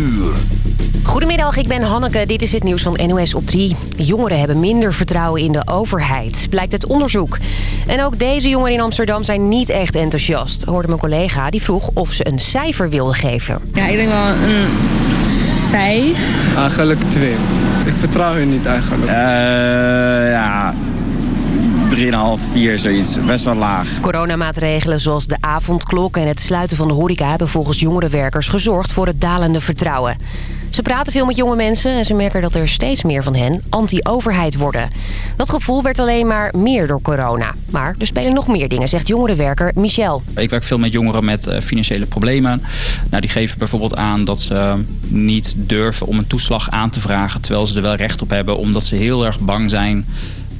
uur. Goedemiddag, ik ben Hanneke. Dit is het nieuws van NOS op 3. Jongeren hebben minder vertrouwen in de overheid, blijkt het onderzoek. En ook deze jongeren in Amsterdam zijn niet echt enthousiast. Hoorde mijn collega, die vroeg of ze een cijfer wilden geven. Ja, ik denk wel een vijf. Eigenlijk twee. Ik vertrouw hun niet eigenlijk. Uh, ja, 3,5, 4, zoiets. Best wel laag. Coronamaatregelen zoals de avondklok en het sluiten van de horeca... hebben volgens jongerenwerkers gezorgd voor het dalende vertrouwen. Ze praten veel met jonge mensen en ze merken dat er steeds meer van hen anti-overheid worden. Dat gevoel werd alleen maar meer door corona. Maar er spelen nog meer dingen, zegt jongerenwerker Michel. Ik werk veel met jongeren met eh, financiële problemen. Nou, die geven bijvoorbeeld aan dat ze niet durven om een toeslag aan te vragen... terwijl ze er wel recht op hebben, omdat ze heel erg bang zijn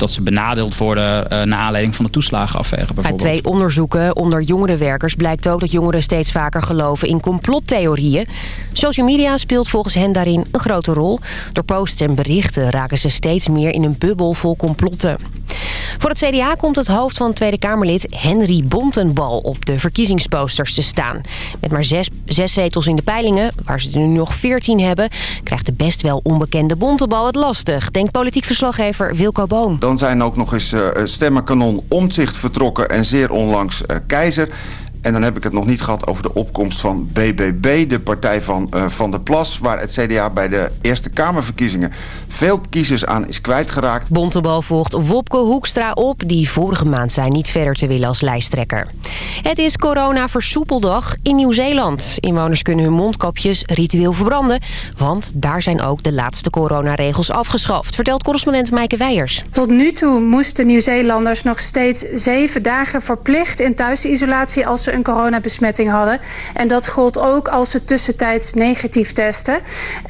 dat ze benadeeld worden uh, naar aanleiding van de toeslagenaffaire bijvoorbeeld. Uit twee onderzoeken onder jongerenwerkers blijkt ook dat jongeren steeds vaker geloven in complottheorieën. Social media speelt volgens hen daarin een grote rol. Door posts en berichten raken ze steeds meer in een bubbel vol complotten. Voor het CDA komt het hoofd van Tweede Kamerlid Henry Bontenbal op de verkiezingsposters te staan. Met maar zes, zes zetels in de peilingen, waar ze er nu nog veertien hebben... krijgt de best wel onbekende Bontenbal het lastig, denkt politiek verslaggever Wilco Boom. Dan zijn ook nog eens uh, stemmenkanon Omtzigt vertrokken en zeer onlangs uh, Keizer. En dan heb ik het nog niet gehad over de opkomst van BBB, de partij van uh, Van der Plas... waar het CDA bij de Eerste Kamerverkiezingen veel kiezers aan is kwijtgeraakt. Bontebal volgt Wopke Hoekstra op, die vorige maand zei niet verder te willen als lijsttrekker. Het is corona-versoepeldag in Nieuw-Zeeland. Inwoners kunnen hun mondkapjes ritueel verbranden... want daar zijn ook de laatste coronaregels afgeschaft... vertelt correspondent Maaike Weijers. Tot nu toe moesten Nieuw-Zeelanders nog steeds zeven dagen verplicht in thuisisolatie... als ze een coronabesmetting hadden. En dat gold ook als ze tussentijds negatief testen.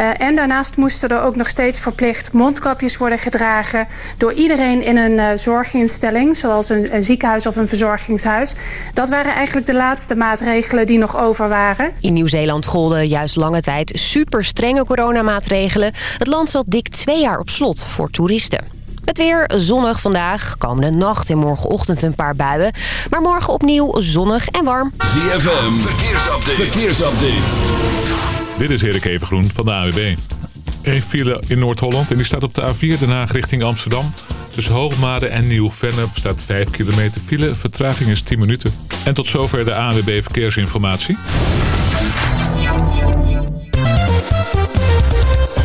Uh, en daarnaast moesten er ook nog steeds verplicht mondkapjes worden gedragen... door iedereen in een uh, zorginstelling, zoals een, een ziekenhuis of een verzorgingshuis. Dat waren eigenlijk de laatste maatregelen die nog over waren. In Nieuw-Zeeland golden juist lange tijd super strenge coronamaatregelen. Het land zat dik twee jaar op slot voor toeristen. Het weer zonnig vandaag. Komende nacht en morgenochtend een paar buien. Maar morgen opnieuw zonnig en warm. ZFM, verkeersupdate. verkeersupdate. Dit is Erik Evengroen van de AWB. Een file in Noord-Holland en die staat op de A4 Den Haag richting Amsterdam. Tussen Hoogmade en Nieuw-Vennep staat 5 kilometer file. Vertraging is 10 minuten. En tot zover de AWB Verkeersinformatie.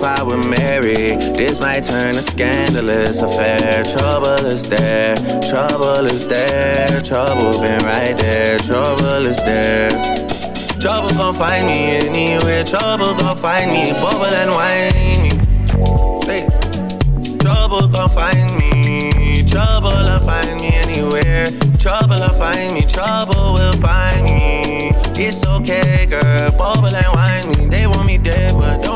If I were married, this might turn a scandalous affair. Trouble is there, trouble is there, trouble been right there, trouble is there. Trouble gon' find me anywhere, trouble gon' find me, bubble and whiny. Hey. Trouble gon' find me, trouble'll find me anywhere. Trouble'll find me, trouble will find me. It's okay, girl. Bubble and wine me. They want me dead, but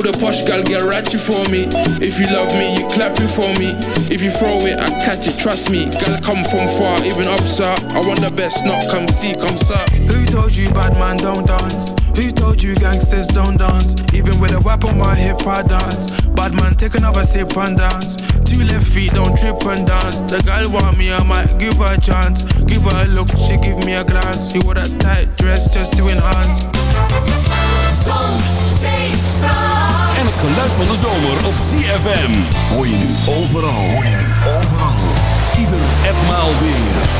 All the posh gal get ratchet for me. If you love me, you clap it for me. If you throw it, I catch it, trust me. Gal come from far, even up, sir. I want the best, not come see, come sir. Who told you bad man don't dance? Who told you gangsters don't dance? Even with a whip on my hip, I dance. Bad man, take another sip and dance. Two left feet, don't trip and dance. The girl want me, I might give her a chance. Give her a look, she give me a glance. She wore that tight dress just to enhance. Zon, zee, En het geluid van de zomer op ZFM. Hoor je nu overal. Hoor je nu overal. Ieder en maal weer.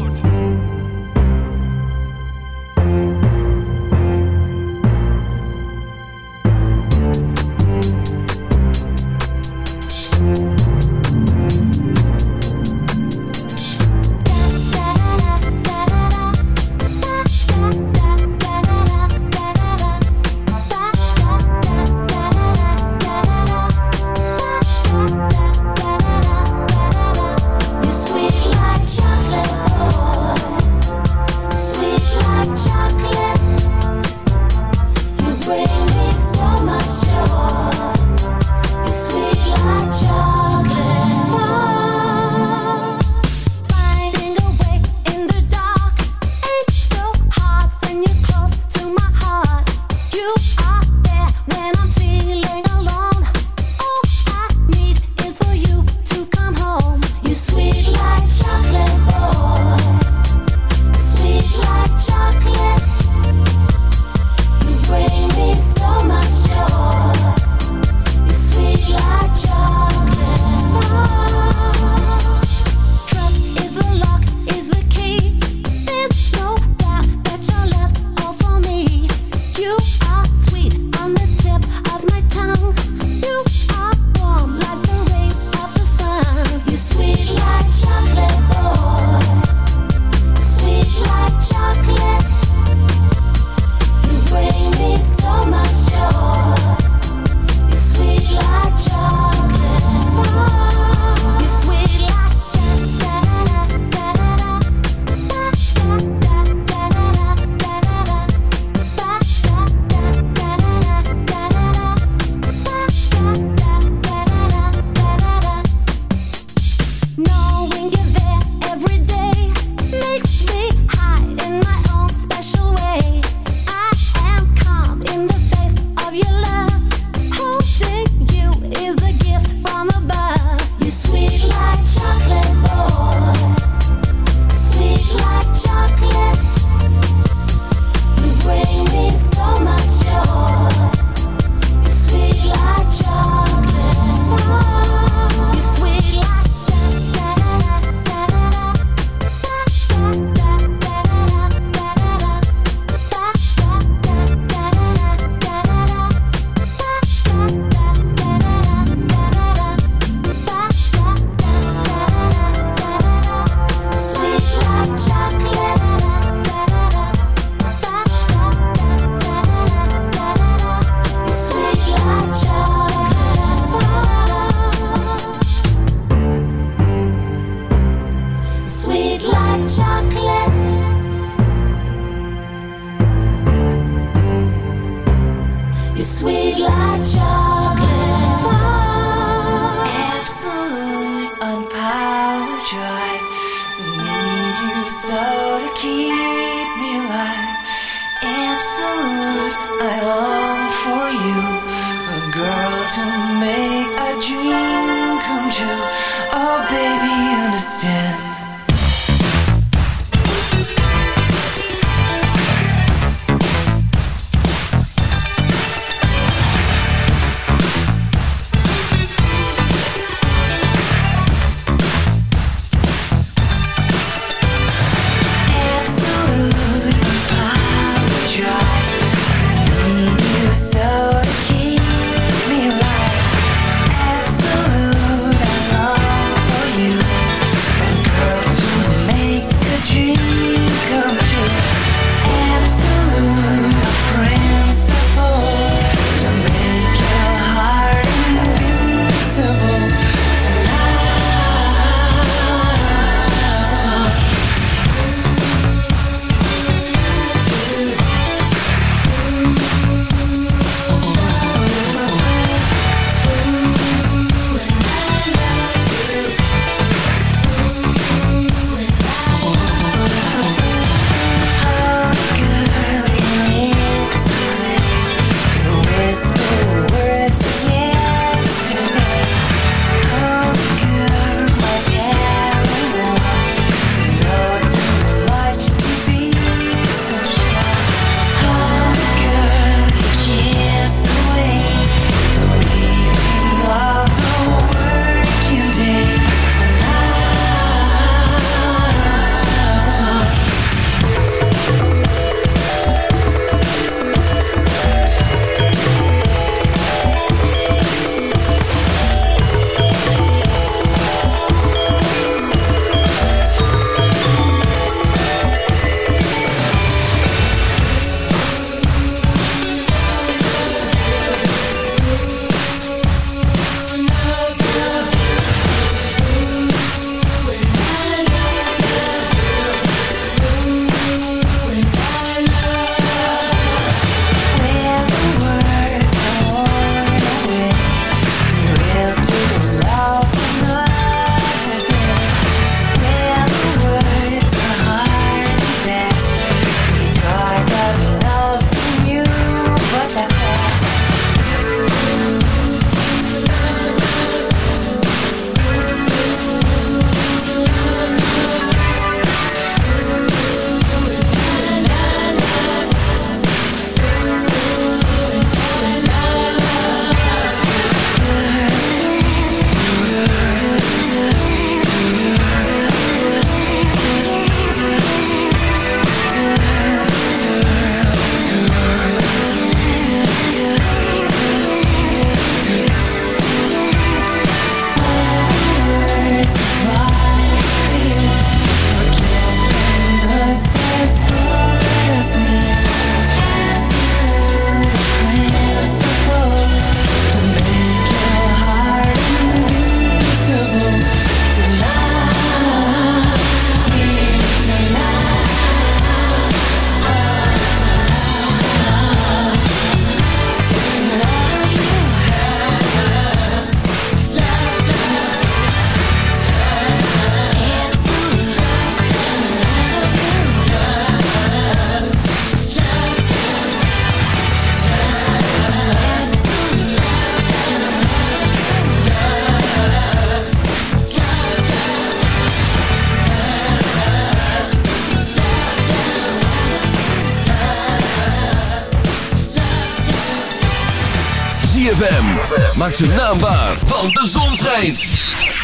maakt zijn naam waar, want de zon schijnt.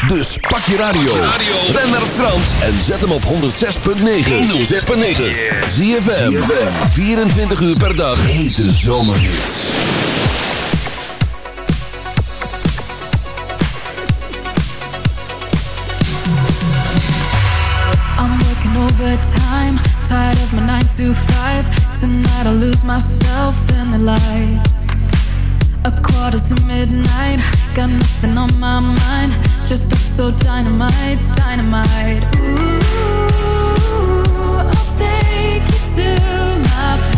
Dus pak je radio, ben naar Frans en zet hem op 106.9. 106.9. Zie je 24 uur per dag. Hete zomerhits. I'm working overtime, tired of my 9 to 5. Tonight I'll lose myself in the lights. A quarter to midnight, got nothing on my mind. Dressed up so dynamite, dynamite. Ooh, I'll take you to my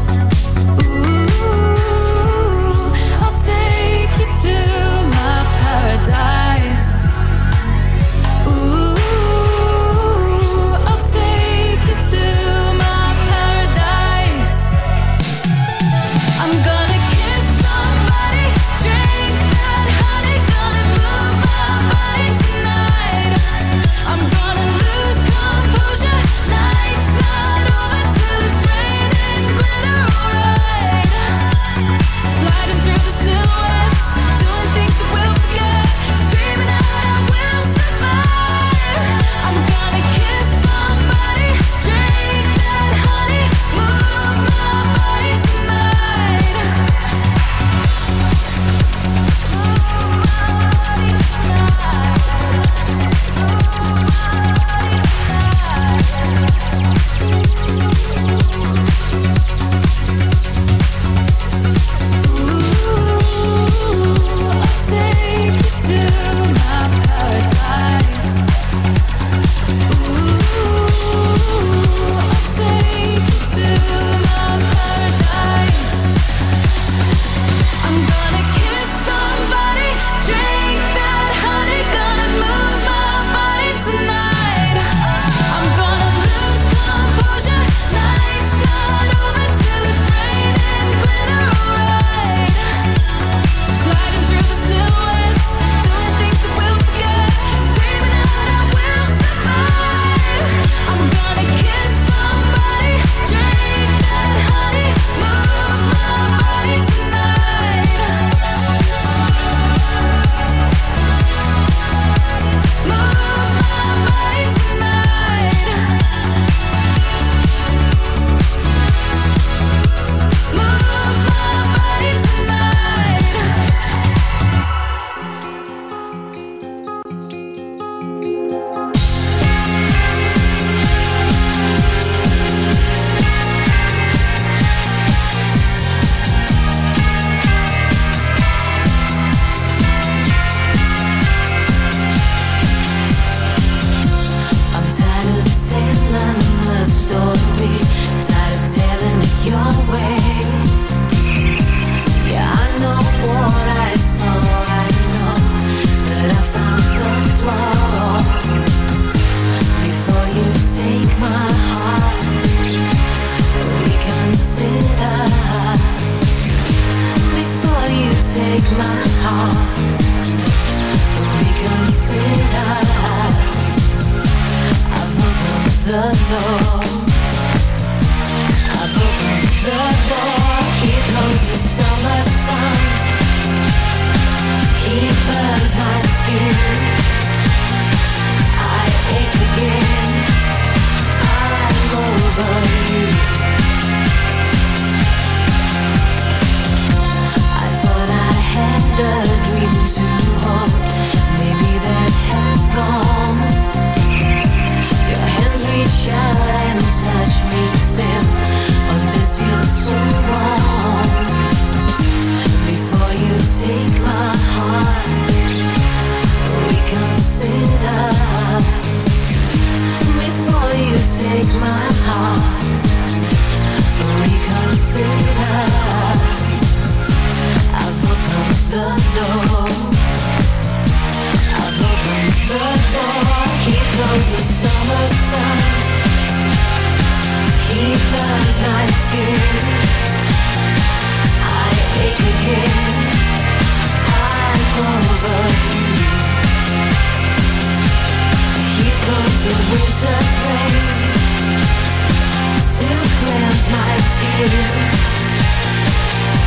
It's my skin.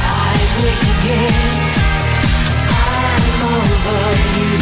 I break again. I'm over you.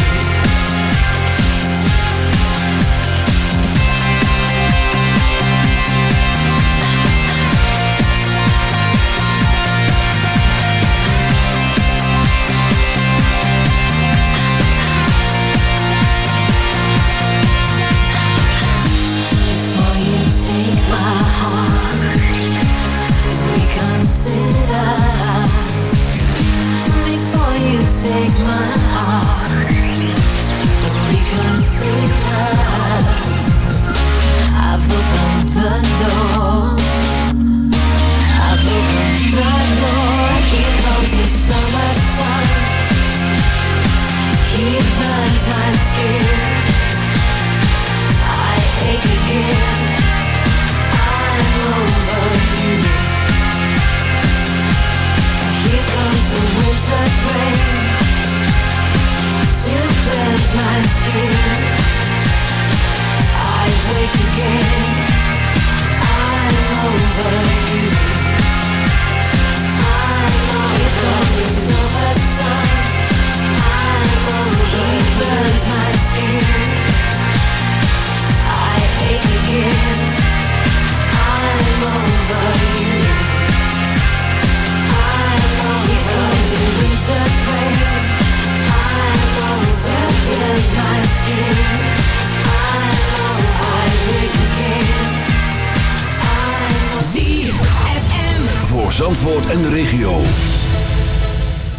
Voor Zandvoort en de regio.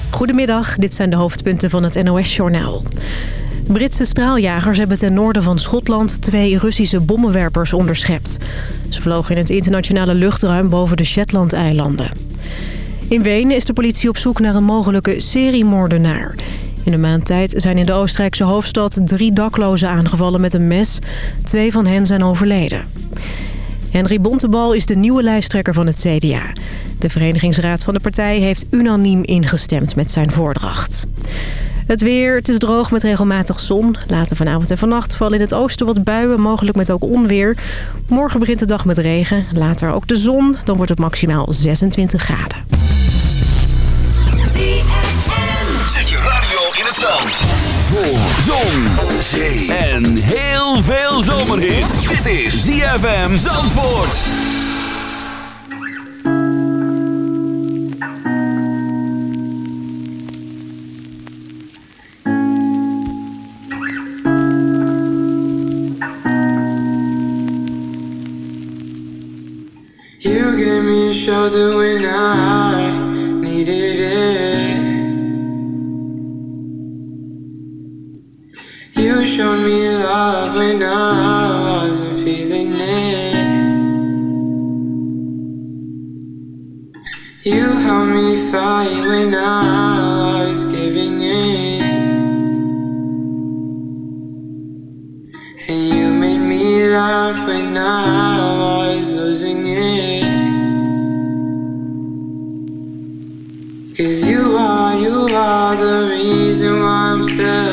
Goedemiddag, dit zijn de hoofdpunten van het NOS-journaal. Britse straaljagers hebben ten noorden van Schotland twee Russische bommenwerpers onderschept. Ze vlogen in het internationale luchtruim boven de Shetland-eilanden. In Wenen is de politie op zoek naar een mogelijke seriemoordenaar. In een maand tijd zijn in de Oostenrijkse hoofdstad drie daklozen aangevallen met een mes. Twee van hen zijn overleden. Henry Bontebal is de nieuwe lijsttrekker van het CDA. De verenigingsraad van de partij heeft unaniem ingestemd met zijn voordracht. Het weer, het is droog met regelmatig zon. Later vanavond en vannacht vallen in het oosten wat buien, mogelijk met ook onweer. Morgen begint de dag met regen, later ook de zon. Dan wordt het maximaal 26 graden. Zet je radio in het zand. Voor zon, zee en heel veel zomerhit. Dit is ZFM Zandvoort. You gave me a shelter when I Showed me love when I wasn't feeling it. You helped me fight when I was giving in. And you made me laugh when I was losing it. Cause you are, you are the reason why I'm still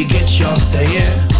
we get your say yeah.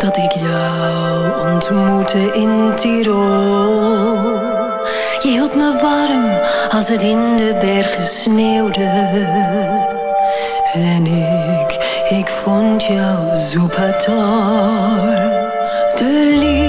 dat ik jou ontmoette in Tirol. Je hield me warm als het in de bergen sneeuwde. En ik, ik vond jou super De liefde.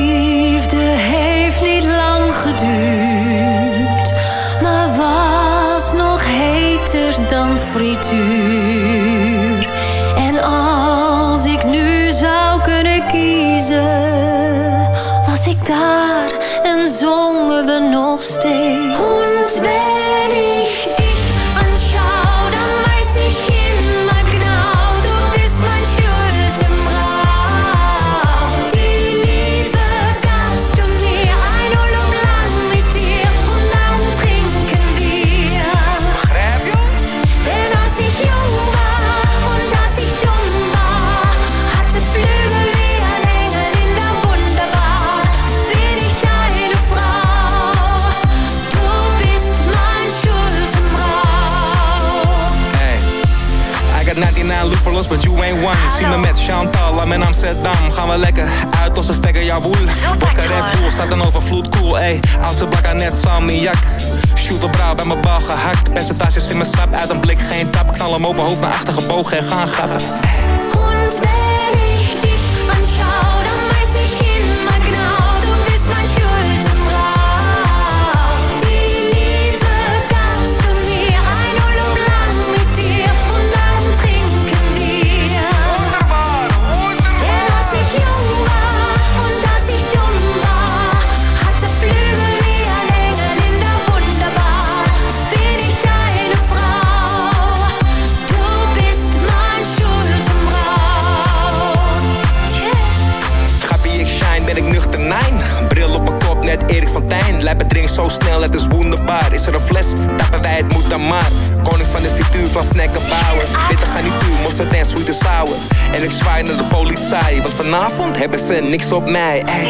Chantal, mijn Amsterdam. Gaan we lekker uit onze stekker, jawoel Wakker Red Bull, staat een overvloed, cool Ey, oudste blakken net samiak. Shoot op brouw, bij mijn bal gehakt. Percentages in mijn sap, uit een blik geen tap. Knallen op open, hoofd naar achter gebogen en gaan grappen. maar. Koning van de frituur van snacken bouwen. Witte toe, mosterd en sweet en sour. En ik zwaai naar de politie, want vanavond hebben ze niks op mij. Ey.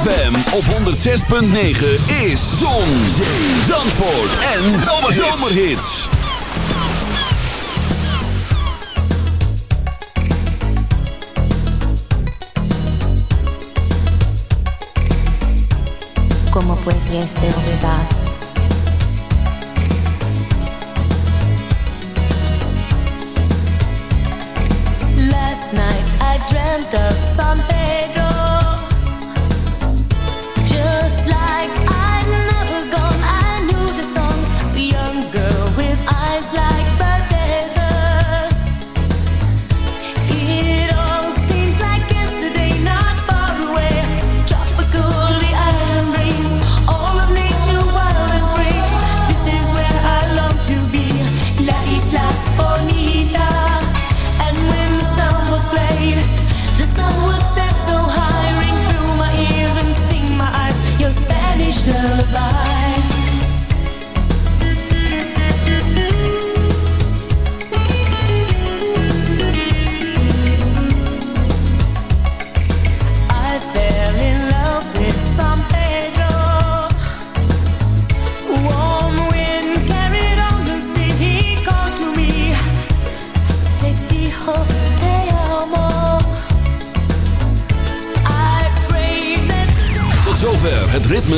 ZFM op 106.9 is Zon, Zandvoort en Zomerhits. ¿Cómo pudiese olvidar? Last night I dreamt of San Pedro.